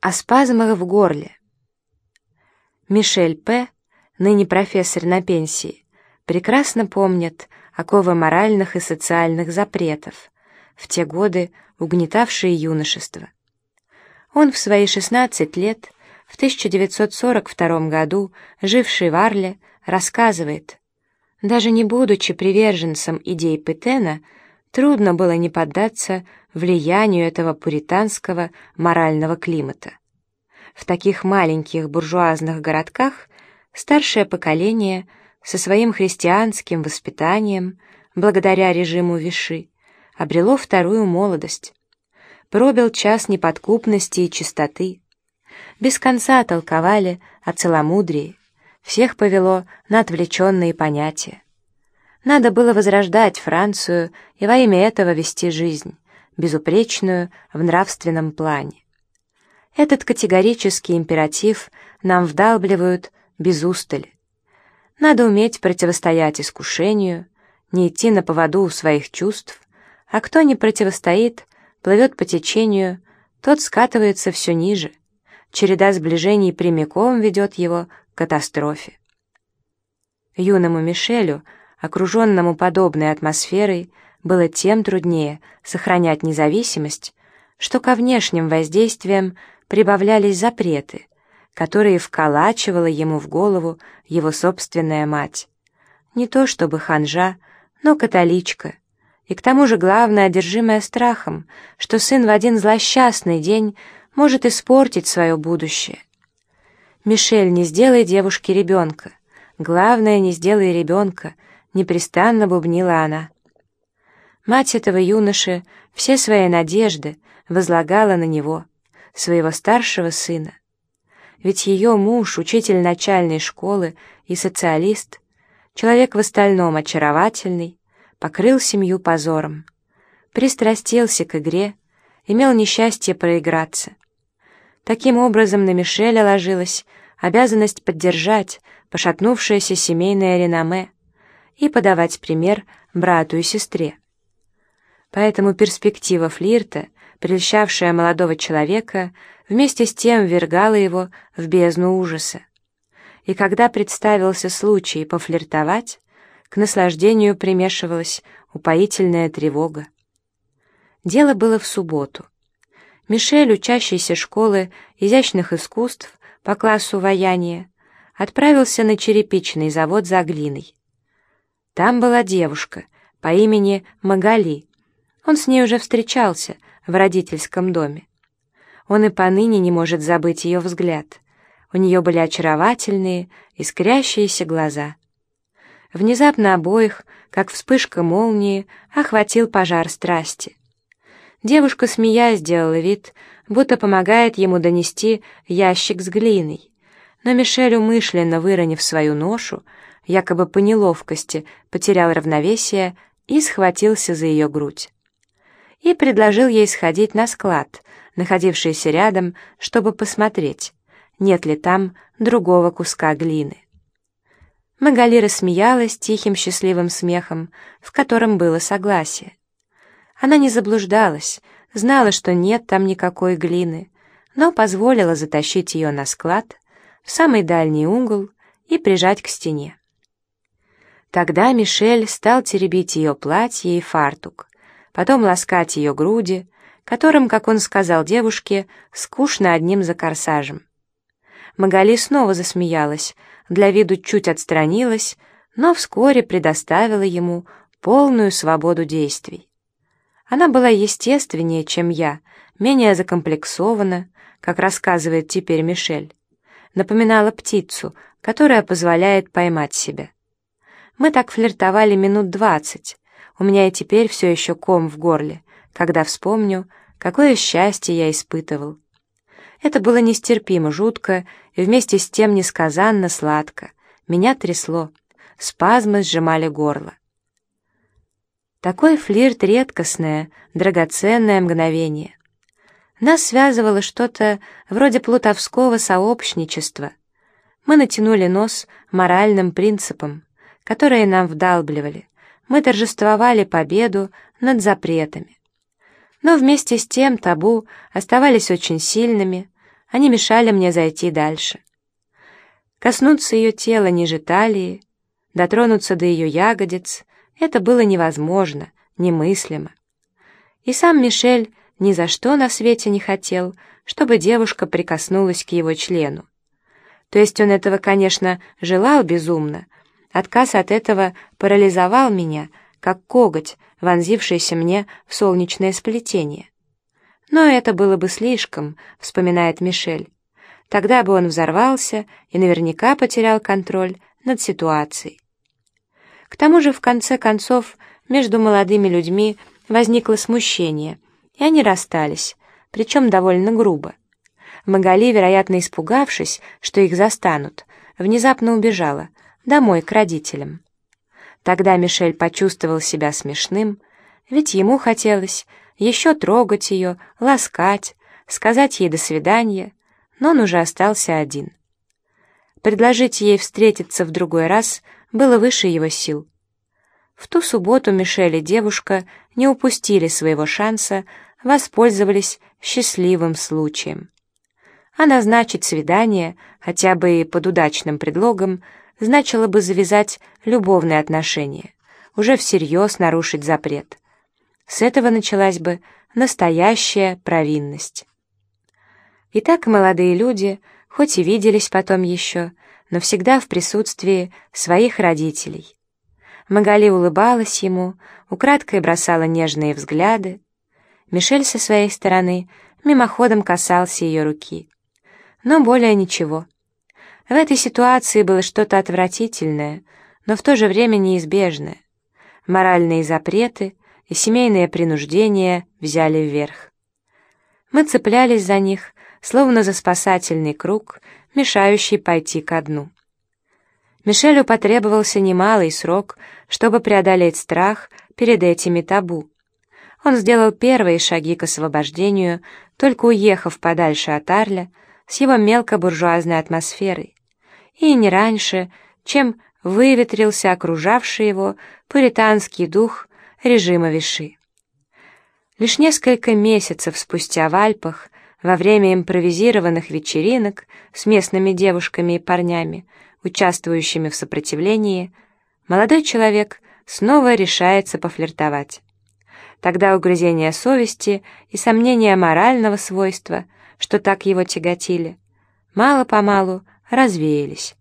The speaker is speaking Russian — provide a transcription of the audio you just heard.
О спазмах в горле. Мишель П., ныне профессор на пенсии, прекрасно помнит оковы моральных и социальных запретов, в те годы угнетавшие юношество. Он в свои 16 лет, в 1942 году, живший в Арле, рассказывает, даже не будучи приверженцем идей Петена, трудно было не поддаться влиянию этого пуританского морального климата. В таких маленьких буржуазных городках старшее поколение со своим христианским воспитанием, благодаря режиму Виши, обрело вторую молодость. Пробил час неподкупности и чистоты. Без конца толковали о целомудрии, всех повело на отвлеченные понятия. Надо было возрождать Францию и во имя этого вести жизнь, безупречную в нравственном плане. Этот категорический императив нам вдалбливают без устали. Надо уметь противостоять искушению, не идти на поводу у своих чувств, а кто не противостоит, плывет по течению, тот скатывается все ниже. Череда сближений прямиком ведет его к катастрофе. Юному Мишелю, окруженному подобной атмосферой, было тем труднее сохранять независимость, что ко внешним воздействиям прибавлялись запреты, которые вколачивала ему в голову его собственная мать. Не то чтобы ханжа, но католичка, и к тому же главное, одержимая страхом, что сын в один злосчастный день может испортить свое будущее. «Мишель, не сделай девушке ребенка. Главное, не сделай ребенка», — непрестанно бубнила она. Мать этого юноши все свои надежды возлагала на него, своего старшего сына. Ведь ее муж, учитель начальной школы и социалист, человек в остальном очаровательный, покрыл семью позором, пристрастился к игре, имел несчастье проиграться. Таким образом на Мишеля ложилась обязанность поддержать пошатнувшееся семейное реноме и подавать пример брату и сестре. Поэтому перспектива флирта, прельщавшая молодого человека, вместе с тем ввергала его в бездну ужаса. И когда представился случай пофлиртовать, к наслаждению примешивалась упоительная тревога. Дело было в субботу. Мишель, учащийся школы изящных искусств по классу ваяния, отправился на черепичный завод за глиной. Там была девушка по имени Магали, он с ней уже встречался в родительском доме. Он и поныне не может забыть ее взгляд. У нее были очаровательные, искрящиеся глаза. Внезапно обоих, как вспышка молнии, охватил пожар страсти. Девушка, смеясь, сделала вид, будто помогает ему донести ящик с глиной. Но Мишель, умышленно выронив свою ношу, якобы по неловкости потерял равновесие и схватился за ее грудь и предложил ей сходить на склад, находившийся рядом, чтобы посмотреть, нет ли там другого куска глины. Магали рассмеялась тихим счастливым смехом, в котором было согласие. Она не заблуждалась, знала, что нет там никакой глины, но позволила затащить ее на склад, в самый дальний угол и прижать к стене. Тогда Мишель стал теребить ее платье и фартук, потом ласкать ее груди, которым, как он сказал девушке, скучно одним за корсажем. Магали снова засмеялась, для виду чуть отстранилась, но вскоре предоставила ему полную свободу действий. Она была естественнее, чем я, менее закомплексована, как рассказывает теперь Мишель. Напоминала птицу, которая позволяет поймать себя. Мы так флиртовали минут двадцать, у меня и теперь все еще ком в горле, когда вспомню, какое счастье я испытывал. Это было нестерпимо жутко и вместе с тем несказанно сладко. Меня трясло, спазмы сжимали горло. Такой флирт — редкостное, драгоценное мгновение. Нас связывало что-то вроде плутовского сообщничества. Мы натянули нос моральным принципам, которые нам вдалбливали, мы торжествовали победу над запретами. Но вместе с тем табу оставались очень сильными, Они мешали мне зайти дальше. Коснуться ее тела ниже талии, дотронуться до ее ягодиц — это было невозможно, немыслимо. И сам Мишель ни за что на свете не хотел, чтобы девушка прикоснулась к его члену. То есть он этого, конечно, желал безумно. Отказ от этого парализовал меня, как коготь, вонзившийся мне в солнечное сплетение. Но это было бы слишком, вспоминает Мишель. Тогда бы он взорвался и наверняка потерял контроль над ситуацией. К тому же, в конце концов, между молодыми людьми возникло смущение, и они расстались, причем довольно грубо. Магали, вероятно, испугавшись, что их застанут, внезапно убежала домой к родителям. Тогда Мишель почувствовал себя смешным, ведь ему хотелось еще трогать ее, ласкать, сказать ей «до свидания», но он уже остался один. Предложить ей встретиться в другой раз было выше его сил. В ту субботу Мишель и девушка не упустили своего шанса, воспользовались счастливым случаем а назначить свидание, хотя бы и под удачным предлогом, значило бы завязать любовные отношения, уже всерьез нарушить запрет. С этого началась бы настоящая провинность. Итак, молодые люди, хоть и виделись потом еще, но всегда в присутствии своих родителей. Магали улыбалась ему, украдкой бросала нежные взгляды. Мишель со своей стороны мимоходом касался ее руки но более ничего. В этой ситуации было что-то отвратительное, но в то же время неизбежное. Моральные запреты и семейное принуждение взяли вверх. Мы цеплялись за них, словно за спасательный круг, мешающий пойти ко дну. Мишелю потребовался немалый срок, чтобы преодолеть страх перед этими табу. Он сделал первые шаги к освобождению, только уехав подальше от Арля, с его мелкобуржуазной атмосферой, и не раньше, чем выветрился окружавший его пуританский дух режима Виши. Лишь несколько месяцев спустя в Альпах, во время импровизированных вечеринок с местными девушками и парнями, участвующими в сопротивлении, молодой человек снова решается пофлиртовать. Тогда угрызения совести и сомнения морального свойства – что так его тяготили, мало-помалу развеялись.